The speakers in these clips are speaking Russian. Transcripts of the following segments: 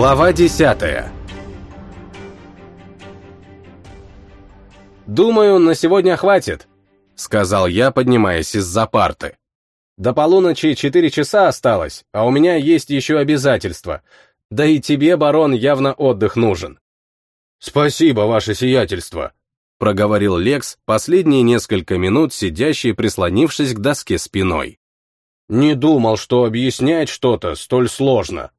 Глава десятая «Думаю, на сегодня хватит», — сказал я, поднимаясь из-за парты. «До полуночи четыре часа осталось, а у меня есть еще обязательства. Да и тебе, барон, явно отдых нужен». «Спасибо, ваше сиятельство», — проговорил Лекс последние несколько минут, сидящий, прислонившись к доске спиной. «Не думал, что объяснять что-то столь сложно».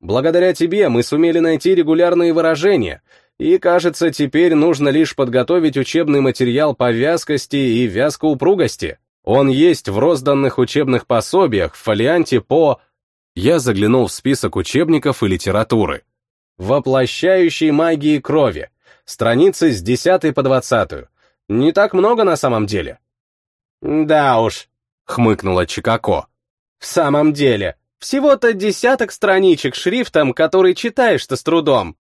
«Благодаря тебе мы сумели найти регулярные выражения, и, кажется, теперь нужно лишь подготовить учебный материал по вязкости и вязкоупругости. Он есть в розданных учебных пособиях в фолианте по... Я заглянул в список учебников и литературы. Воплощающей магии крови. Страницы с 10 по 20. Не так много на самом деле. Да уж, хмыкнула Чикако. В самом деле, всего-то десяток страничек шрифтом, который читаешь-то с трудом.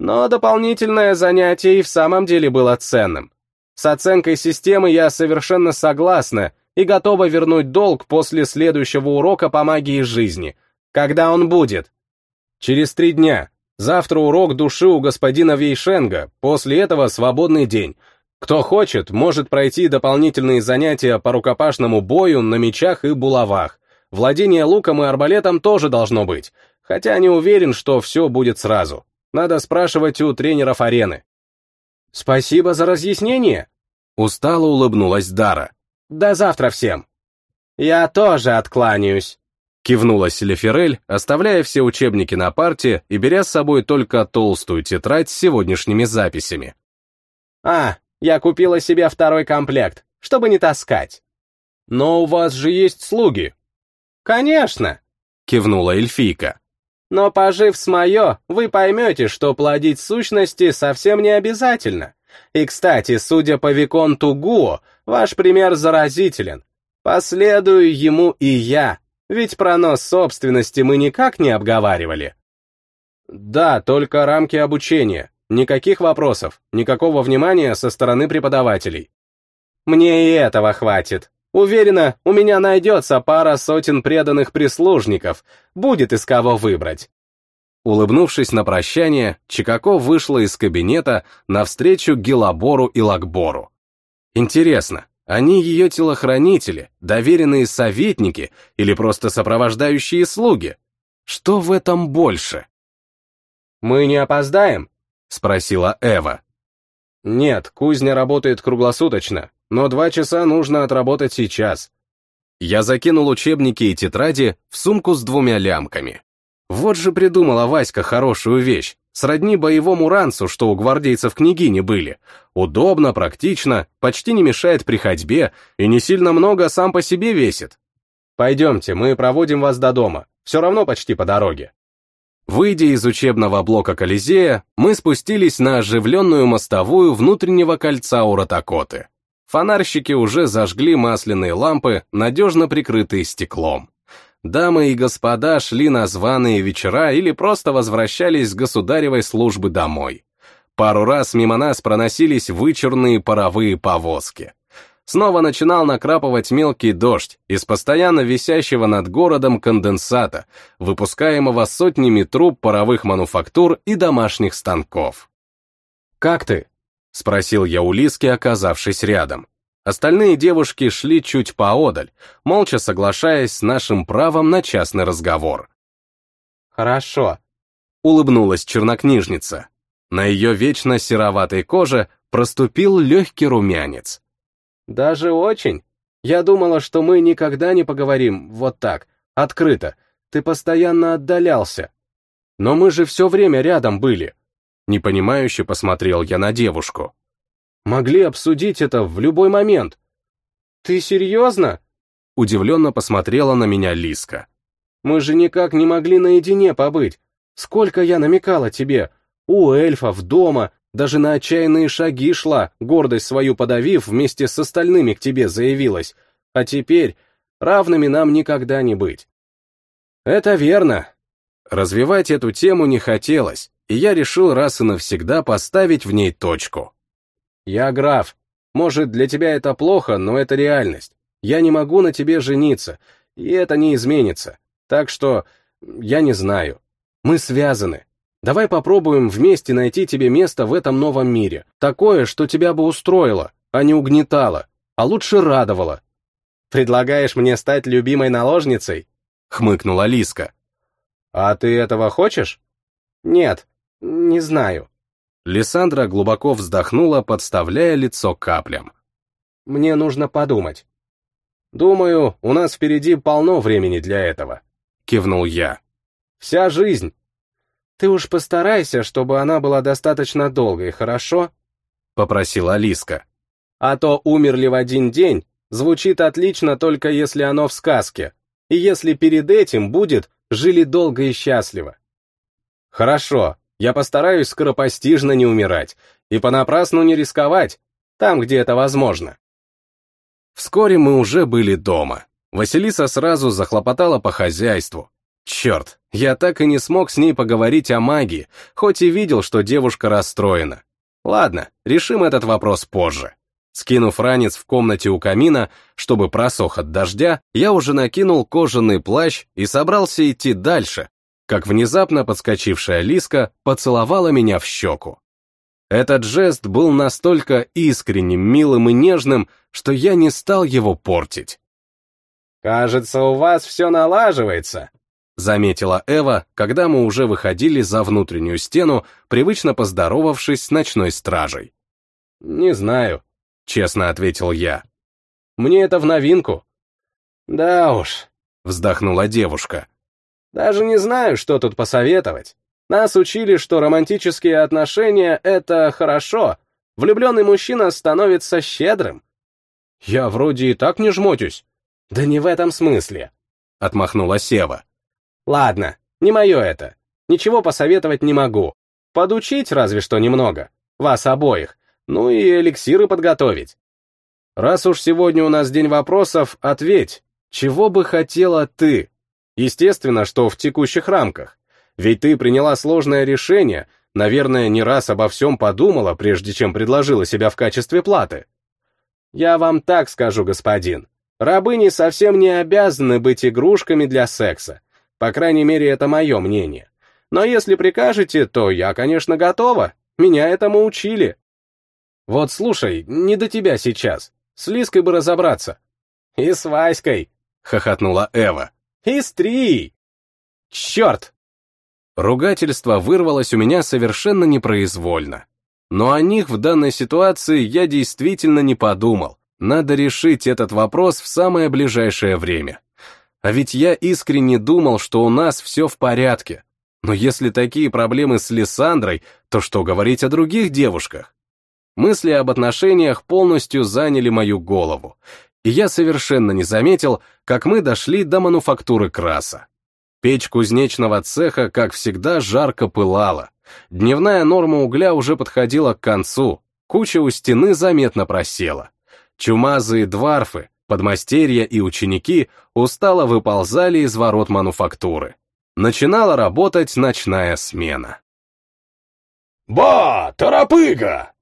Но дополнительное занятие и в самом деле было ценным. С оценкой системы я совершенно согласна и готова вернуть долг после следующего урока по магии жизни. Когда он будет? Через три дня. Завтра урок души у господина Вейшенга, после этого свободный день. Кто хочет, может пройти дополнительные занятия по рукопашному бою на мечах и булавах. Владение луком и арбалетом тоже должно быть, хотя не уверен, что все будет сразу. Надо спрашивать у тренеров арены. Спасибо за разъяснение. Устало улыбнулась Дара. До завтра всем. Я тоже откланяюсь. Кивнула Селеферель, оставляя все учебники на парте и беря с собой только толстую тетрадь с сегодняшними записями. «А, я купила себе второй комплект, чтобы не таскать». «Но у вас же есть слуги». «Конечно», — кивнула эльфийка. Но пожив с мое, вы поймете, что плодить сущности совсем не обязательно. И, кстати, судя по Виконту Гуо, ваш пример заразителен. Последую ему и я, ведь пронос собственности мы никак не обговаривали. Да, только рамки обучения. Никаких вопросов, никакого внимания со стороны преподавателей. Мне и этого хватит. Уверена, у меня найдется пара сотен преданных прислужников, будет из кого выбрать. Улыбнувшись на прощание, Чикако вышла из кабинета навстречу Гелабору и Лакбору. Интересно, они ее телохранители, доверенные советники или просто сопровождающие слуги? Что в этом больше? «Мы не опоздаем?» — спросила Эва. «Нет, кузня работает круглосуточно, но два часа нужно отработать сейчас. Я закинул учебники и тетради в сумку с двумя лямками. Вот же придумала Васька хорошую вещь, сродни боевому ранцу, что у гвардейцев княгини были. Удобно, практично, почти не мешает при ходьбе и не сильно много сам по себе весит. Пойдемте, мы проводим вас до дома, все равно почти по дороге. Выйдя из учебного блока Колизея, мы спустились на оживленную мостовую внутреннего кольца Уратакоты. Фонарщики уже зажгли масляные лампы, надежно прикрытые стеклом. Дамы и господа шли на званые вечера или просто возвращались с государевой службы домой. Пару раз мимо нас проносились вычурные паровые повозки. Снова начинал накрапывать мелкий дождь из постоянно висящего над городом конденсата, выпускаемого сотнями труб паровых мануфактур и домашних станков. «Как ты?» — спросил я у Лиски, оказавшись рядом. Остальные девушки шли чуть поодаль, молча соглашаясь с нашим правом на частный разговор. «Хорошо», — улыбнулась чернокнижница. На ее вечно сероватой коже проступил легкий румянец. «Даже очень. Я думала, что мы никогда не поговорим вот так, открыто. Ты постоянно отдалялся. Но мы же все время рядом были. Непонимающе посмотрел я на девушку. Могли обсудить это в любой момент. Ты серьезно? Удивленно посмотрела на меня Лиска. Мы же никак не могли наедине побыть. Сколько я намекала тебе. У эльфов, дома, даже на отчаянные шаги шла, гордость свою подавив, вместе с остальными к тебе заявилась. А теперь равными нам никогда не быть. Это верно. Развивать эту тему не хотелось, и я решил раз и навсегда поставить в ней точку. Я граф. Может, для тебя это плохо, но это реальность. Я не могу на тебе жениться, и это не изменится. Так что я не знаю. Мы связаны. Давай попробуем вместе найти тебе место в этом новом мире. Такое, что тебя бы устроило, а не угнетало, а лучше радовало. Предлагаешь мне стать любимой наложницей? Хмыкнула Лиска. А ты этого хочешь? Нет, не знаю. Лиссандра глубоко вздохнула, подставляя лицо каплям. Мне нужно подумать. Думаю, у нас впереди полно времени для этого. Кивнул я. Вся жизнь ты уж постарайся, чтобы она была достаточно долгой, хорошо? Попросила Алиска. А то умерли в один день звучит отлично только если оно в сказке, и если перед этим будет жили долго и счастливо. Хорошо, я постараюсь скоропостижно не умирать и понапрасну не рисковать, там, где это возможно. Вскоре мы уже были дома. Василиса сразу захлопотала по хозяйству, Черт, я так и не смог с ней поговорить о магии, хоть и видел, что девушка расстроена. Ладно, решим этот вопрос позже. Скинув ранец в комнате у камина, чтобы просох от дождя, я уже накинул кожаный плащ и собрался идти дальше, как внезапно подскочившая Лиска поцеловала меня в щеку. Этот жест был настолько искренним, милым и нежным, что я не стал его портить. «Кажется, у вас все налаживается», заметила Эва, когда мы уже выходили за внутреннюю стену, привычно поздоровавшись с ночной стражей. «Не знаю», — честно ответил я. «Мне это в новинку». «Да уж», — вздохнула девушка. «Даже не знаю, что тут посоветовать. Нас учили, что романтические отношения — это хорошо. Влюбленный мужчина становится щедрым». «Я вроде и так не жмотюсь». «Да не в этом смысле», — отмахнула Сева. Ладно, не мое это. Ничего посоветовать не могу. Подучить разве что немного. Вас обоих. Ну и эликсиры подготовить. Раз уж сегодня у нас день вопросов, ответь, чего бы хотела ты? Естественно, что в текущих рамках. Ведь ты приняла сложное решение, наверное, не раз обо всем подумала, прежде чем предложила себя в качестве платы. Я вам так скажу, господин. Рабыни совсем не обязаны быть игрушками для секса. По крайней мере, это мое мнение. Но если прикажете, то я, конечно, готова. Меня этому учили. Вот слушай, не до тебя сейчас. С Лиской бы разобраться. И с Васькой, хохотнула Эва. И с Три. Черт! Ругательство вырвалось у меня совершенно непроизвольно. Но о них в данной ситуации я действительно не подумал. Надо решить этот вопрос в самое ближайшее время. А ведь я искренне думал, что у нас все в порядке. Но если такие проблемы с Лиссандрой, то что говорить о других девушках? Мысли об отношениях полностью заняли мою голову, и я совершенно не заметил, как мы дошли до мануфактуры краса. Печь кузнечного цеха, как всегда, жарко пылала. Дневная норма угля уже подходила к концу, куча у стены заметно просела. Чумазые дварфы, Подмастерья и ученики устало выползали из ворот мануфактуры. Начинала работать ночная смена. «Ба, торопыга!»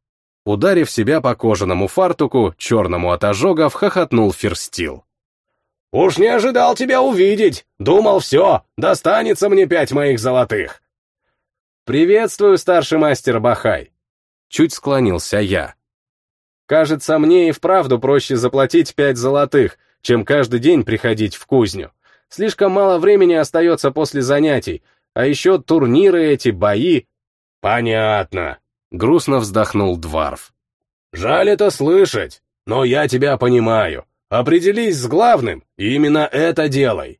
Ударив себя по кожаному фартуку, черному от ожогов, хохотнул Ферстил. «Уж не ожидал тебя увидеть! Думал, все, достанется мне пять моих золотых!» «Приветствую, старший мастер Бахай!» Чуть склонился я. Кажется, мне и вправду проще заплатить пять золотых, чем каждый день приходить в кузню. Слишком мало времени остается после занятий, а еще турниры эти, бои. Понятно. Грустно вздохнул Дварф. Жаль это слышать, но я тебя понимаю. Определись с главным, и именно это делай.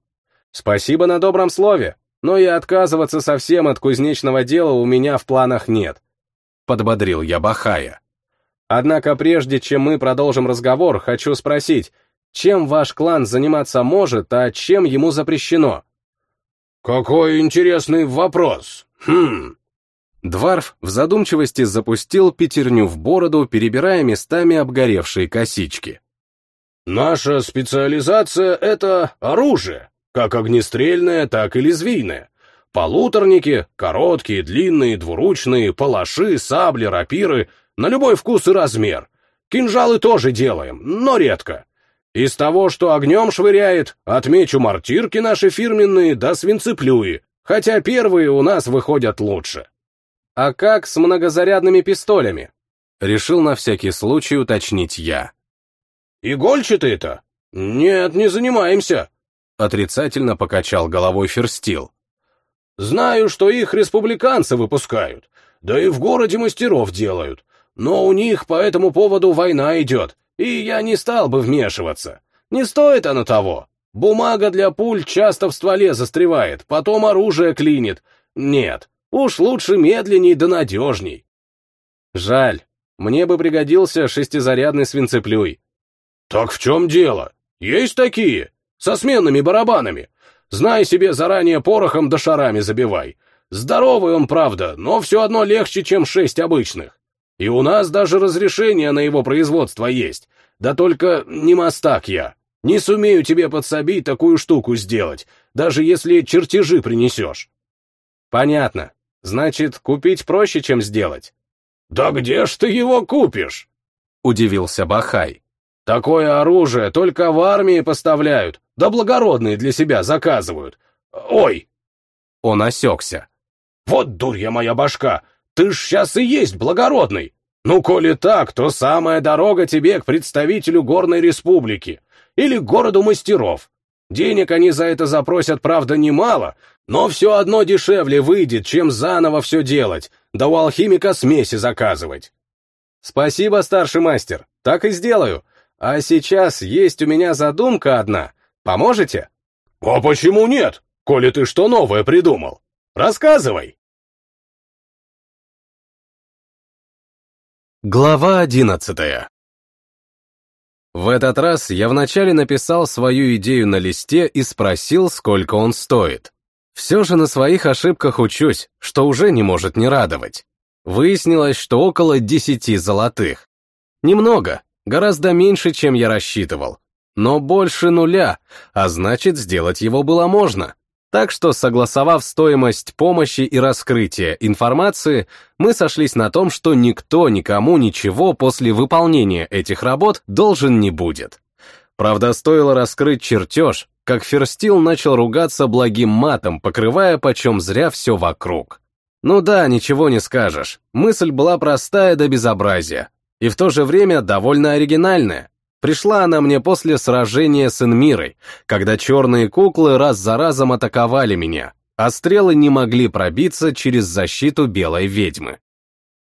Спасибо на добром слове, но и отказываться совсем от кузнечного дела у меня в планах нет. Подбодрил я Бахая. Однако прежде чем мы продолжим разговор, хочу спросить, чем ваш клан заниматься может, а чем ему запрещено? Какой интересный вопрос. Хм. Дварф в задумчивости запустил пятерню в бороду, перебирая местами обгоревшие косички. Наша специализация — это оружие, как огнестрельное, так и лезвийное. Полуторники, короткие, длинные, двуручные, палаши, сабли, рапиры — на любой вкус и размер. Кинжалы тоже делаем, но редко. Из того, что огнем швыряет, отмечу мартирки наши фирменные да свинцеплюи. хотя первые у нас выходят лучше. А как с многозарядными пистолями? Решил на всякий случай уточнить я. Игольчатые-то? Нет, не занимаемся. Отрицательно покачал головой Ферстил. Знаю, что их республиканцы выпускают, да и в городе мастеров делают, но у них по этому поводу война идет, и я не стал бы вмешиваться. Не стоит оно того. Бумага для пуль часто в стволе застревает, потом оружие клинит. Нет, уж лучше медленней да надежней. Жаль, мне бы пригодился шестизарядный свинцеплюй. Так в чем дело? Есть такие, со сменными барабанами. Знай себе заранее порохом да шарами забивай. Здоровый он, правда, но все одно легче, чем шесть обычных. И у нас даже разрешение на его производство есть. Да только не мастак я. Не сумею тебе подсобить такую штуку сделать, даже если чертежи принесешь. Понятно. Значит, купить проще, чем сделать. Да где ж ты его купишь? Удивился Бахай. Такое оружие только в армии поставляют, да благородные для себя заказывают. Ой! Он осекся. Вот дурья моя башка, ты ж сейчас и есть благородный. Ну, коли так, то самая дорога тебе к представителю Горной Республики или городу мастеров. Денег они за это запросят, правда, немало, но все одно дешевле выйдет, чем заново все делать, да у алхимика смеси заказывать. Спасибо, старший мастер, так и сделаю. А сейчас есть у меня задумка одна. Поможете? А почему нет, коли ты что новое придумал? Рассказывай. Глава одиннадцатая В этот раз я вначале написал свою идею на листе и спросил, сколько он стоит. Все же на своих ошибках учусь, что уже не может не радовать. Выяснилось, что около десяти золотых. Немного, гораздо меньше, чем я рассчитывал. Но больше нуля, а значит, сделать его было можно. Так что, согласовав стоимость помощи и раскрытия информации, мы сошлись на том, что никто никому ничего после выполнения этих работ должен не будет. Правда, стоило раскрыть чертеж, как Ферстил начал ругаться благим матом, покрывая почем зря все вокруг. Ну да, ничего не скажешь. Мысль была простая до безобразия. И в то же время довольно оригинальная. Пришла она мне после сражения с Энмирой, когда черные куклы раз за разом атаковали меня, а стрелы не могли пробиться через защиту белой ведьмы.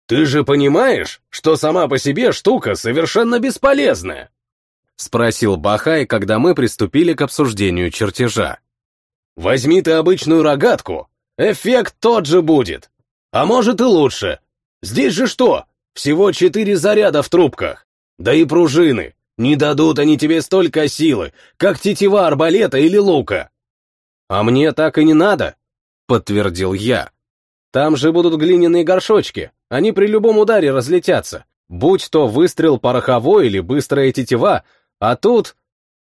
«Ты же понимаешь, что сама по себе штука совершенно бесполезная?» Спросил Бахай, когда мы приступили к обсуждению чертежа. «Возьми ты обычную рогатку, эффект тот же будет. А может и лучше. Здесь же что? Всего четыре заряда в трубках. Да и пружины. Не дадут они тебе столько силы, как тетива арбалета или лука. А мне так и не надо, подтвердил я. Там же будут глиняные горшочки, они при любом ударе разлетятся, будь то выстрел пороховой или быстрая тетива, а тут...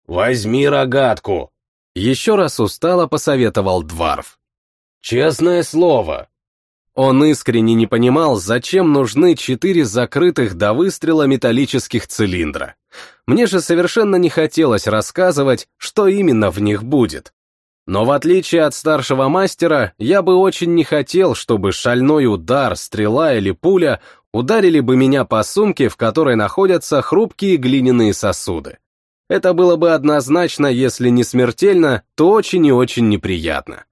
Возьми рогатку. Еще раз устало посоветовал Дварф. Честное слово, он искренне не понимал, зачем нужны четыре закрытых до выстрела металлических цилиндра. Мне же совершенно не хотелось рассказывать, что именно в них будет. Но в отличие от старшего мастера, я бы очень не хотел, чтобы шальной удар, стрела или пуля ударили бы меня по сумке, в которой находятся хрупкие глиняные сосуды. Это было бы однозначно, если не смертельно, то очень и очень неприятно.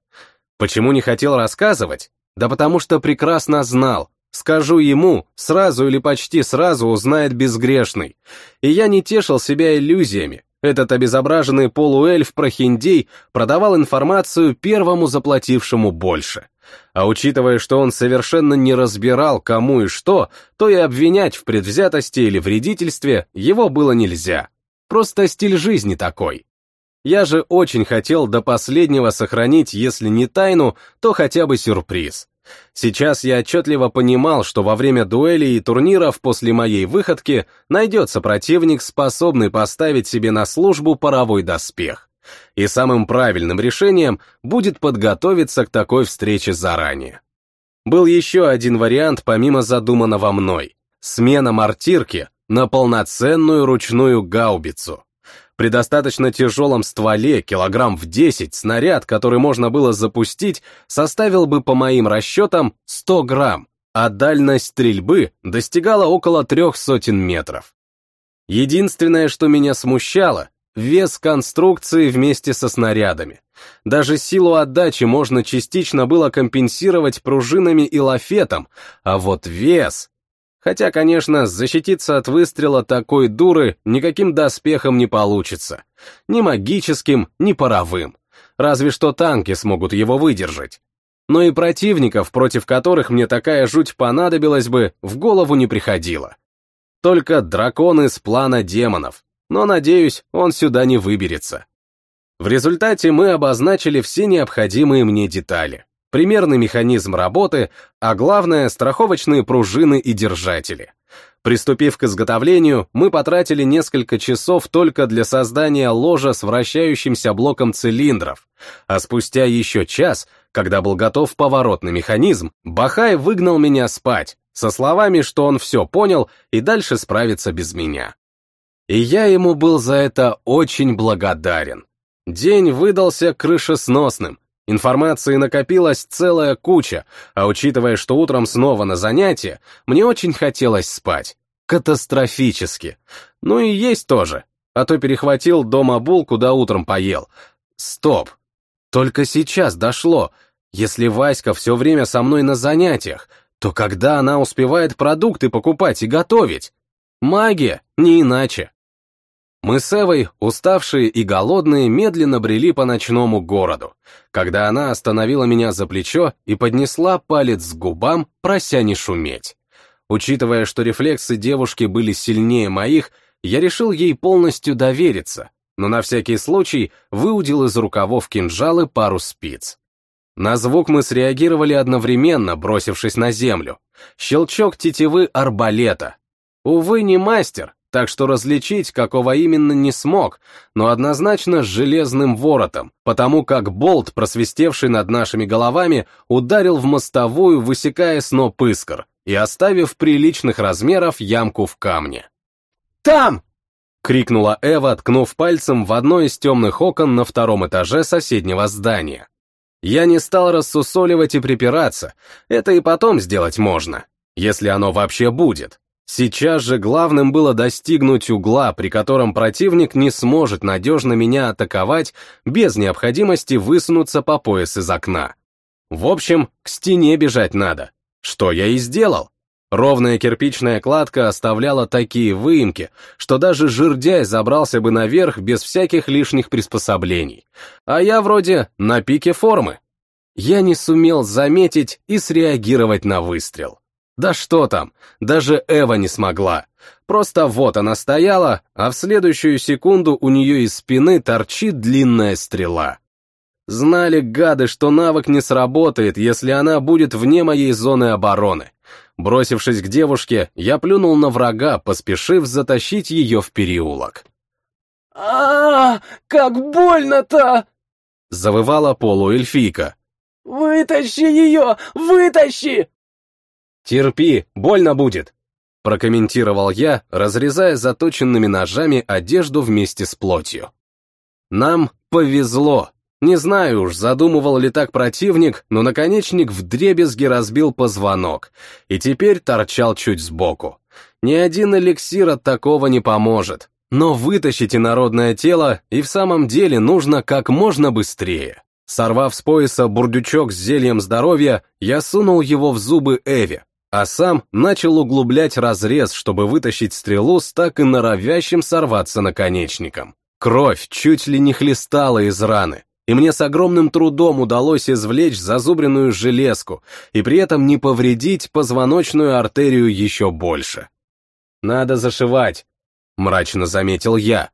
Почему не хотел рассказывать? Да потому что прекрасно знал, скажу ему, сразу или почти сразу узнает безгрешный. И я не тешил себя иллюзиями. Этот обезображенный полуэльф Прохиндей продавал информацию первому заплатившему больше. А учитывая, что он совершенно не разбирал, кому и что, то и обвинять в предвзятости или вредительстве его было нельзя. Просто стиль жизни такой. Я же очень хотел до последнего сохранить, если не тайну, то хотя бы сюрприз. Сейчас я отчетливо понимал, что во время дуэлей и турниров после моей выходки найдется противник, способный поставить себе на службу паровой доспех. И самым правильным решением будет подготовиться к такой встрече заранее. Был еще один вариант помимо задуманного мной. Смена мортирки на полноценную ручную гаубицу. При достаточно тяжелом стволе, килограмм в 10, снаряд, который можно было запустить, составил бы, по моим расчетам, 100 грамм, а дальность стрельбы достигала около трех сотен метров. Единственное, что меня смущало, вес конструкции вместе со снарядами. Даже силу отдачи можно частично было компенсировать пружинами и лафетом, а вот вес... Хотя, конечно, защититься от выстрела такой дуры никаким доспехом не получится. Ни магическим, ни паровым. Разве что танки смогут его выдержать. Но и противников, против которых мне такая жуть понадобилась бы, в голову не приходило. Только дракон из плана демонов, но, надеюсь, он сюда не выберется. В результате мы обозначили все необходимые мне детали примерный механизм работы, а главное — страховочные пружины и держатели. Приступив к изготовлению, мы потратили несколько часов только для создания ложа с вращающимся блоком цилиндров, а спустя еще час, когда был готов поворотный механизм, Бахай выгнал меня спать, со словами, что он все понял и дальше справится без меня. И я ему был за это очень благодарен. День выдался крышесносным, Информации накопилась целая куча, а учитывая, что утром снова на занятия, мне очень хотелось спать. Катастрофически. Ну и есть тоже. А то перехватил дома булку, да утром поел. Стоп. Только сейчас дошло. Если Васька все время со мной на занятиях, то когда она успевает продукты покупать и готовить? Магия, не иначе. Мы с Эвой, уставшие и голодные, медленно брели по ночному городу, когда она остановила меня за плечо и поднесла палец к губам, прося не шуметь. Учитывая, что рефлексы девушки были сильнее моих, я решил ей полностью довериться, но на всякий случай выудил из рукавов кинжалы пару спиц. На звук мы среагировали одновременно, бросившись на землю. Щелчок тетивы арбалета. Увы, не мастер, так что различить, какого именно не смог, но однозначно с железным воротом, потому как болт, просвистевший над нашими головами, ударил в мостовую, высекая сноп искр и оставив приличных размеров ямку в камне. «Там!» — крикнула Эва, ткнув пальцем в одно из темных окон на втором этаже соседнего здания. Я не стал рассусоливать и припираться, это и потом сделать можно, если оно вообще будет. Сейчас же главным было достигнуть угла, при котором противник не сможет надежно меня атаковать без необходимости высунуться по пояс из окна. В общем, к стене бежать надо. Что я и сделал. Ровная кирпичная кладка оставляла такие выемки, что даже жердяй забрался бы наверх без всяких лишних приспособлений. А я вроде на пике формы. Я не сумел заметить и среагировать на выстрел. Да что там, даже Эва не смогла. Просто вот она стояла, а в следующую секунду у нее из спины торчит длинная стрела. Знали гады, что навык не сработает, если она будет вне моей зоны обороны. Бросившись к девушке, я плюнул на врага, поспешив затащить ее в переулок. а, -а, -а как больно-то!» Завывала полуэльфийка. «Вытащи ее! Вытащи!» «Терпи, больно будет», — прокомментировал я, разрезая заточенными ножами одежду вместе с плотью. Нам повезло. Не знаю уж, задумывал ли так противник, но наконечник вдребезги разбил позвонок, и теперь торчал чуть сбоку. Ни один эликсир от такого не поможет, но вытащить инородное тело и в самом деле нужно как можно быстрее. Сорвав с пояса бурдючок с зельем здоровья, я сунул его в зубы Эви, а сам начал углублять разрез, чтобы вытащить стрелу с так и норовящим сорваться наконечником. Кровь чуть ли не хлестала из раны, и мне с огромным трудом удалось извлечь зазубренную железку и при этом не повредить позвоночную артерию еще больше. «Надо зашивать», — мрачно заметил я.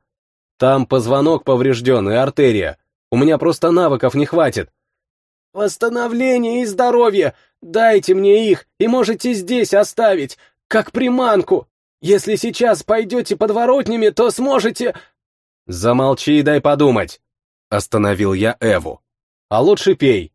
«Там позвонок поврежден и артерия. У меня просто навыков не хватит». «Восстановление и здоровье! Дайте мне их, и можете здесь оставить, как приманку. Если сейчас пойдете подворотнями, то сможете...» «Замолчи и дай подумать», — остановил я Эву. «А лучше пей».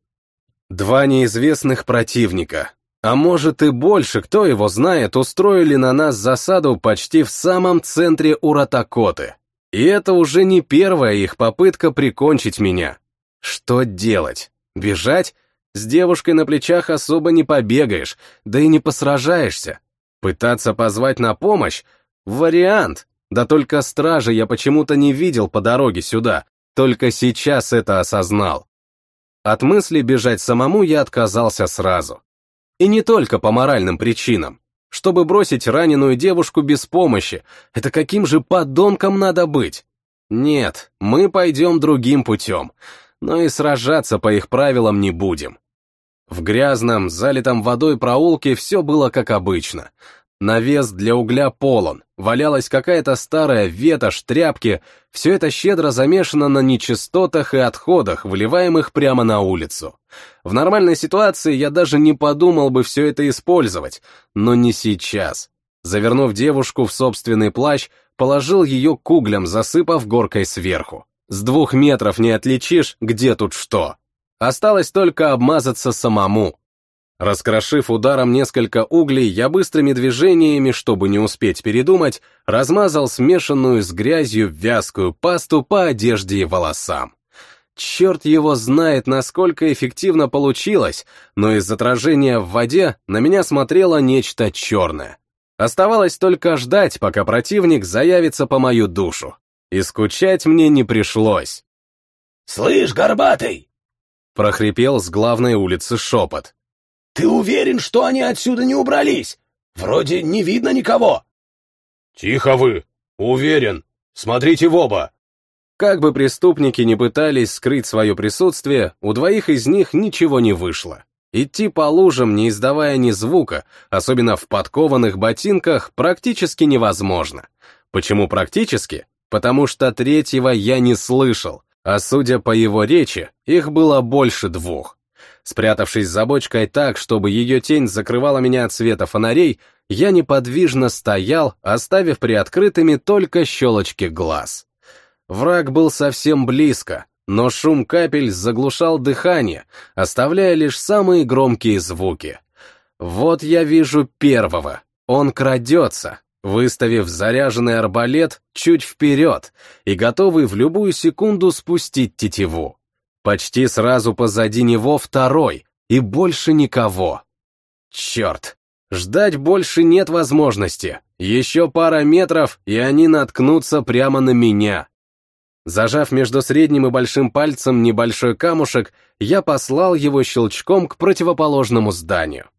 Два неизвестных противника, а может и больше, кто его знает, устроили на нас засаду почти в самом центре Уратакоты. И это уже не первая их попытка прикончить меня. Что делать? Бежать? С девушкой на плечах особо не побегаешь, да и не посражаешься. Пытаться позвать на помощь? Вариант. Да только стражи я почему-то не видел по дороге сюда, только сейчас это осознал. От мысли бежать самому я отказался сразу. И не только по моральным причинам. Чтобы бросить раненую девушку без помощи, это каким же подонком надо быть? Нет, мы пойдем другим путем, но и сражаться по их правилам не будем. В грязном, залитом водой проулке все было как обычно. Навес для угля полон, валялась какая-то старая ветошь, тряпки, все это щедро замешано на нечистотах и отходах, выливаемых прямо на улицу. В нормальной ситуации я даже не подумал бы все это использовать, но не сейчас. Завернув девушку в собственный плащ, положил ее к углям, засыпав горкой сверху. С двух метров не отличишь, где тут что. Осталось только обмазаться самому. Раскрошив ударом несколько углей, я быстрыми движениями, чтобы не успеть передумать, размазал смешанную с грязью вязкую пасту по одежде и волосам. Черт его знает, насколько эффективно получилось, но из отражения в воде на меня смотрело нечто черное. Оставалось только ждать, пока противник заявится по мою душу. И скучать мне не пришлось. «Слышь, Горбатый!» — прохрипел с главной улицы шепот. «Ты уверен, что они отсюда не убрались? Вроде не видно никого». «Тихо вы! Уверен! Смотрите в оба!» Как бы преступники не пытались скрыть свое присутствие, у двоих из них ничего не вышло. Идти по лужам, не издавая ни звука, особенно в подкованных ботинках, практически невозможно. Почему практически? Потому что третьего я не слышал, а судя по его речи, их было больше двух. Спрятавшись за бочкой так, чтобы ее тень закрывала меня от света фонарей, я неподвижно стоял, оставив приоткрытыми только щелочки глаз. Враг был совсем близко, но шум капель заглушал дыхание, оставляя лишь самые громкие звуки. Вот я вижу первого. Он крадется, выставив заряженный арбалет чуть вперед и готовый в любую секунду спустить тетиву. Почти сразу позади него второй, и больше никого. Черт, ждать больше нет возможности. Еще пара метров, и они наткнутся прямо на меня. Зажав между средним и большим пальцем небольшой камушек, я послал его щелчком к противоположному зданию.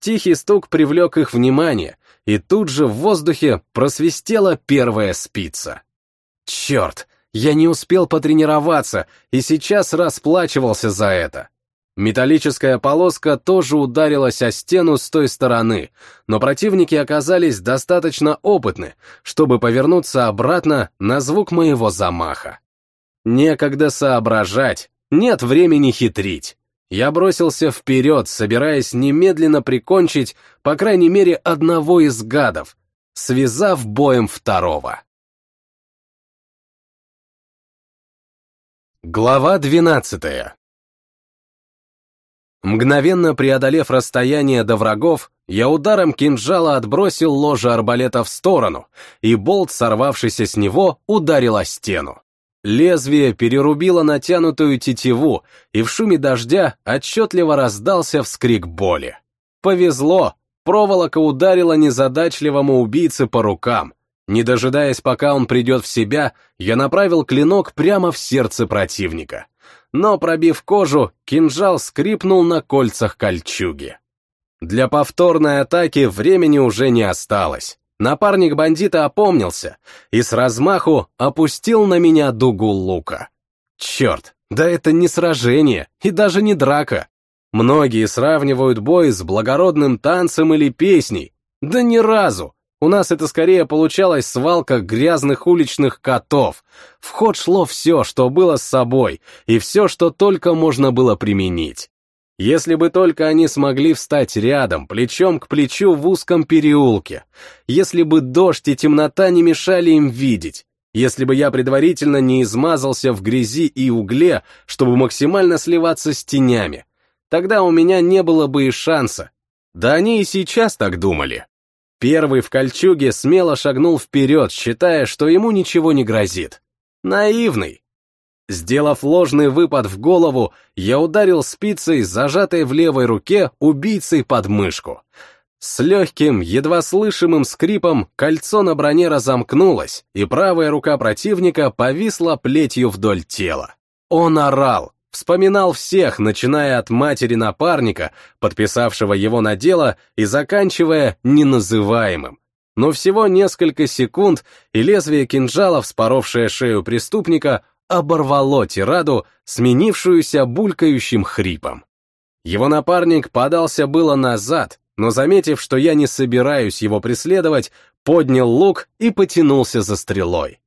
Тихий стук привлек их внимание, и тут же в воздухе просвистела первая спица. Черт, я не успел потренироваться, и сейчас расплачивался за это. Металлическая полоска тоже ударилась о стену с той стороны, но противники оказались достаточно опытны, чтобы повернуться обратно на звук моего замаха. Некогда соображать, нет времени хитрить. Я бросился вперед, собираясь немедленно прикончить, по крайней мере, одного из гадов, связав боем второго. Глава двенадцатая Мгновенно преодолев расстояние до врагов, я ударом кинжала отбросил ложе арбалета в сторону, и болт, сорвавшийся с него, ударил о стену. Лезвие перерубило натянутую тетиву, и в шуме дождя отчетливо раздался вскрик боли. Повезло, проволока ударила незадачливому убийце по рукам. Не дожидаясь, пока он придет в себя, я направил клинок прямо в сердце противника но, пробив кожу, кинжал скрипнул на кольцах кольчуги. Для повторной атаки времени уже не осталось. Напарник бандита опомнился и с размаху опустил на меня дугу лука. Черт, да это не сражение и даже не драка. Многие сравнивают бой с благородным танцем или песней. Да ни разу. У нас это скорее получалась свалка грязных уличных котов. В ход шло все, что было с собой, и все, что только можно было применить. Если бы только они смогли встать рядом, плечом к плечу в узком переулке, если бы дождь и темнота не мешали им видеть, если бы я предварительно не измазался в грязи и угле, чтобы максимально сливаться с тенями, тогда у меня не было бы и шанса. Да они и сейчас так думали. Первый в кольчуге смело шагнул вперед, считая, что ему ничего не грозит. Наивный. Сделав ложный выпад в голову, я ударил спицей, зажатой в левой руке, убийцей под мышку. С легким, едва слышимым скрипом кольцо на броне разомкнулось, и правая рука противника повисла плетью вдоль тела. Он орал, вспоминал всех, начиная от матери напарника, подписавшего его на дело, и заканчивая неназываемым. Но всего несколько секунд, и лезвие кинжала, вспоровшее шею преступника, оборвало тираду, сменившуюся булькающим хрипом. Его напарник подался было назад, но, заметив, что я не собираюсь его преследовать, поднял лук и потянулся за стрелой.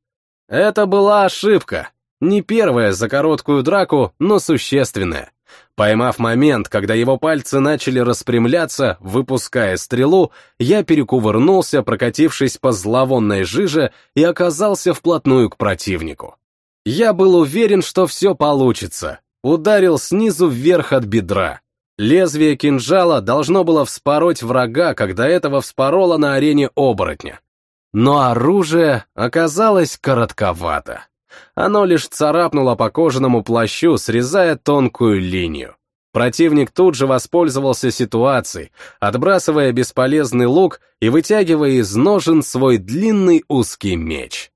Это была ошибка. Не первая за короткую драку, но существенная. Поймав момент, когда его пальцы начали распрямляться, выпуская стрелу, я перекувырнулся, прокатившись по зловонной жиже, и оказался вплотную к противнику. Я был уверен, что все получится. Ударил снизу вверх от бедра. Лезвие кинжала должно было вспороть врага, когда этого вспороло на арене оборотня. Но оружие оказалось коротковато. Оно лишь царапнуло по кожаному плащу, срезая тонкую линию. Противник тут же воспользовался ситуацией, отбрасывая бесполезный лук и вытягивая из ножен свой длинный узкий меч.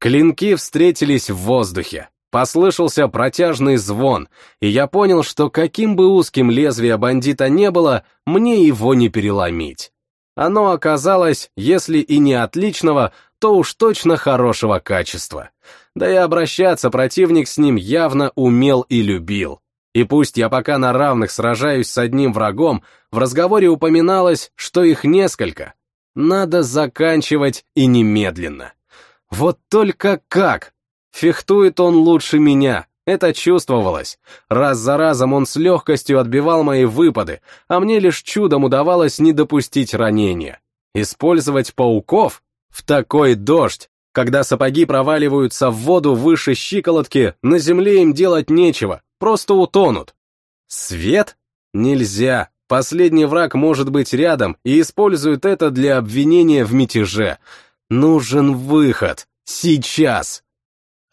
Клинки встретились в воздухе. Послышался протяжный звон, и я понял, что каким бы узким лезвие бандита не было, мне его не переломить. Оно оказалось, если и не отличного, то уж точно хорошего качества. Да и обращаться противник с ним явно умел и любил. И пусть я пока на равных сражаюсь с одним врагом, в разговоре упоминалось, что их несколько. Надо заканчивать и немедленно. Вот только как? Фехтует он лучше меня, это чувствовалось. Раз за разом он с легкостью отбивал мои выпады, а мне лишь чудом удавалось не допустить ранения. Использовать пауков? В такой дождь, когда сапоги проваливаются в воду выше щиколотки, на земле им делать нечего, просто утонут. Свет? Нельзя. Последний враг может быть рядом и использует это для обвинения в мятеже. Нужен выход. Сейчас.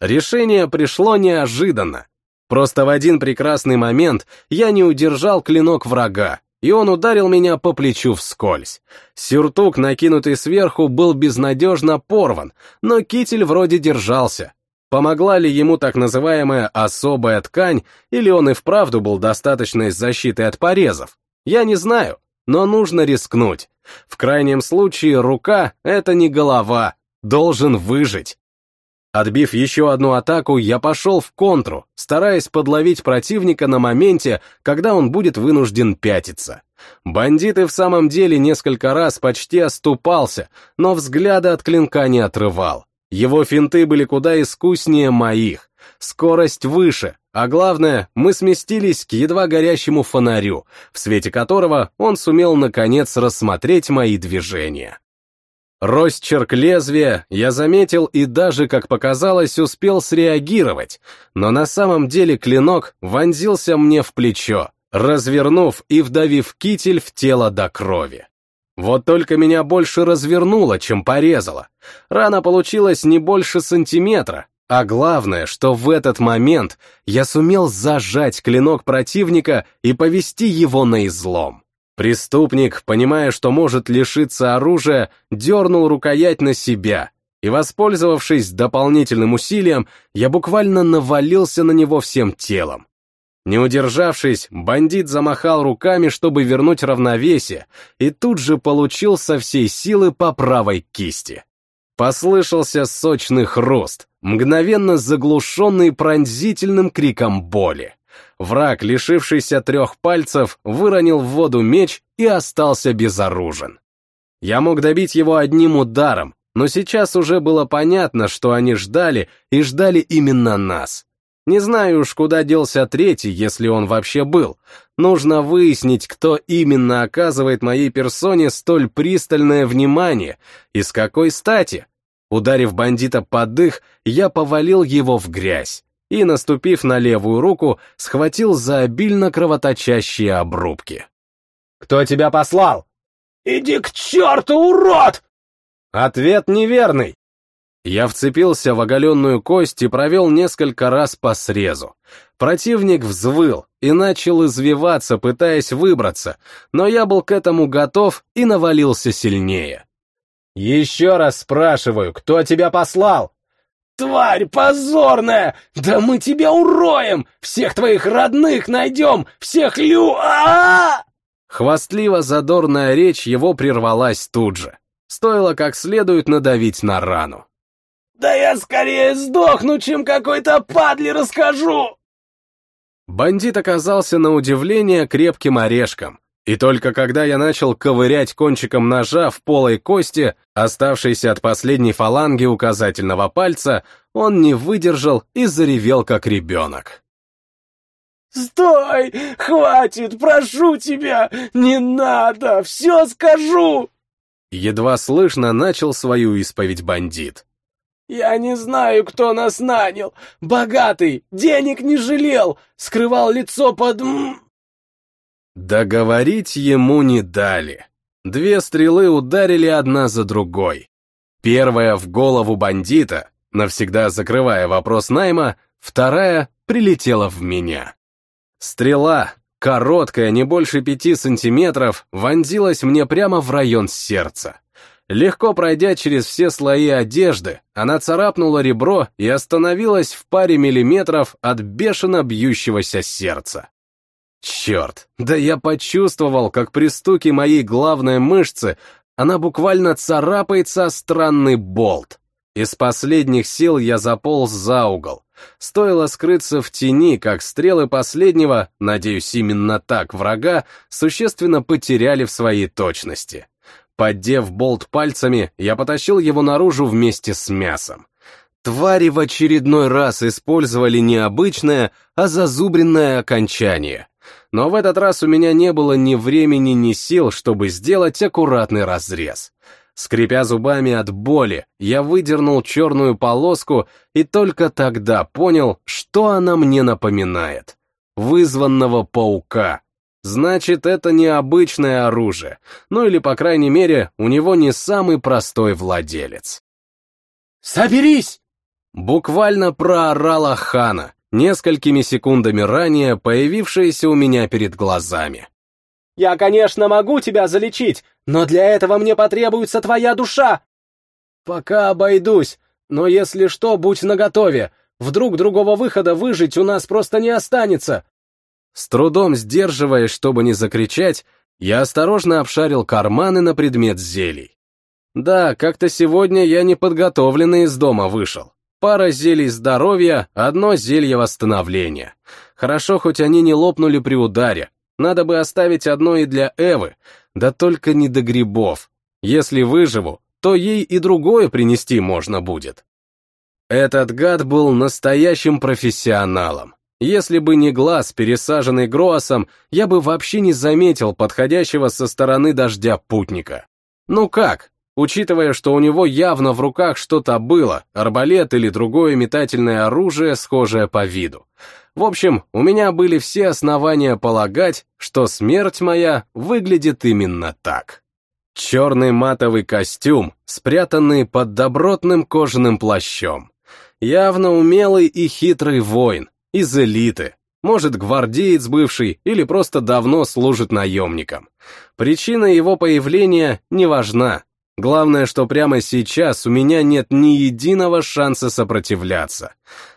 Решение пришло неожиданно. Просто в один прекрасный момент я не удержал клинок врага, и он ударил меня по плечу вскользь. Сюртук, накинутый сверху, был безнадежно порван, но китель вроде держался. Помогла ли ему так называемая особая ткань, или он и вправду был достаточной защитой от порезов? Я не знаю, но нужно рискнуть. В крайнем случае рука — это не голова, должен выжить. Отбив еще одну атаку, я пошел в контру, стараясь подловить противника на моменте, когда он будет вынужден пятиться. Бандит и в самом деле несколько раз почти оступался, но взгляда от клинка не отрывал. Его финты были куда искуснее моих, скорость выше, а главное, мы сместились к едва горящему фонарю, в свете которого он сумел наконец рассмотреть мои движения. Росчерк лезвия я заметил и даже, как показалось, успел среагировать, но на самом деле клинок вонзился мне в плечо, развернув и вдавив китель в тело до крови. Вот только меня больше развернуло, чем порезало. Рана получилась не больше сантиметра, а главное, что в этот момент я сумел зажать клинок противника и повести его на излом. Преступник, понимая, что может лишиться оружия, дернул рукоять на себя, и, воспользовавшись дополнительным усилием, я буквально навалился на него всем телом. Не удержавшись, бандит замахал руками, чтобы вернуть равновесие, и тут же получил со всей силы по правой кисти. Послышался сочный хруст, мгновенно заглушенный пронзительным криком боли. Враг, лишившийся трех пальцев, выронил в воду меч и остался безоружен. Я мог добить его одним ударом, но сейчас уже было понятно, что они ждали, и ждали именно нас. Не знаю уж, куда делся третий, если он вообще был. Нужно выяснить, кто именно оказывает моей персоне столь пристальное внимание и с какой стати. Ударив бандита под дых, я повалил его в грязь и, наступив на левую руку, схватил за обильно кровоточащие обрубки. «Кто тебя послал?» «Иди к черту, урод!» Ответ неверный. Я вцепился в оголенную кость и провел несколько раз по срезу. Противник взвыл и начал извиваться, пытаясь выбраться, но я был к этому готов и навалился сильнее. «Еще раз спрашиваю, кто тебя послал?» «Тварь позорная! Да мы тебя уроем! Всех твоих родных найдем! Всех лю... а, -а, -а Хвастливо-задорная речь его прервалась тут же. Стоило как следует надавить на рану. «Да я скорее сдохну, чем какой-то падли расскажу!» Бандит оказался на удивление крепким орешком, и только когда я начал ковырять кончиком ножа в полой кости, оставшейся от последней фаланги указательного пальца, он не выдержал и заревел как ребенок. «Стой! Хватит! Прошу тебя! Не надо! Все скажу!» Едва слышно начал свою исповедь бандит. «Я не знаю, кто нас нанял. Богатый, денег не жалел, скрывал лицо под...» Договорить ему не дали. Две стрелы ударили одна за другой. Первая в голову бандита, навсегда закрывая вопрос найма, вторая прилетела в меня. Стрела, короткая, не больше пяти сантиметров, вонзилась мне прямо в район сердца. Легко пройдя через все слои одежды, она царапнула ребро и остановилась в паре миллиметров от бешено бьющегося сердца. Черт, да я почувствовал, как при стуке моей главной мышцы она буквально царапается о странный болт. Из последних сил я заполз за угол. Стоило скрыться в тени, как стрелы последнего, надеюсь, именно так, врага, существенно потеряли в своей точности. Поддев болт пальцами, я потащил его наружу вместе с мясом. Твари в очередной раз использовали не обычное, а зазубренное окончание. Но в этот раз у меня не было ни времени, ни сил, чтобы сделать аккуратный разрез. Скрипя зубами от боли, я выдернул черную полоску и только тогда понял, что она мне напоминает. Вызванного паука. Значит, это не обычное оружие, ну или, по крайней мере, у него не самый простой владелец. «Соберись!» Буквально проорала Хана, несколькими секундами ранее появившаяся у меня перед глазами. «Я, конечно, могу тебя залечить, но для этого мне потребуется твоя душа!» «Пока обойдусь, но если что, будь наготове. Вдруг другого выхода выжить у нас просто не останется. С трудом сдерживаясь, чтобы не закричать, я осторожно обшарил карманы на предмет зелий. Да, как-то сегодня я неподготовленный из дома вышел. Пара зелий здоровья, одно зелье восстановления. Хорошо, хоть они не лопнули при ударе. Надо бы оставить одно и для Эвы, да только не до грибов. Если выживу, то ей и другое принести можно будет. Этот гад был настоящим профессионалом. Если бы не глаз, пересаженный Гроасом, я бы вообще не заметил подходящего со стороны дождя путника. Ну как, учитывая, что у него явно в руках что-то было, арбалет или другое метательное оружие, схожее по виду. В общем, у меня были все основания полагать, что смерть моя выглядит именно так. Черный матовый костюм, спрятанный под добротным кожаным плащом. Явно умелый и хитрый воин, из элиты. Может, гвардеец бывший или просто давно служит наемником. Причина его появления не важна. Главное, что прямо сейчас у меня нет ни единого шанса сопротивляться.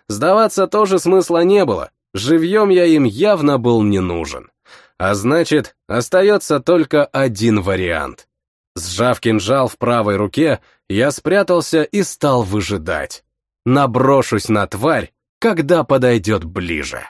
Сдаваться тоже смысла не было. Живьем я им явно был не нужен. А значит, остается только один вариант. Сжав кинжал в правой руке, я спрятался и стал выжидать. Наброшусь на тварь, когда подойдет ближе.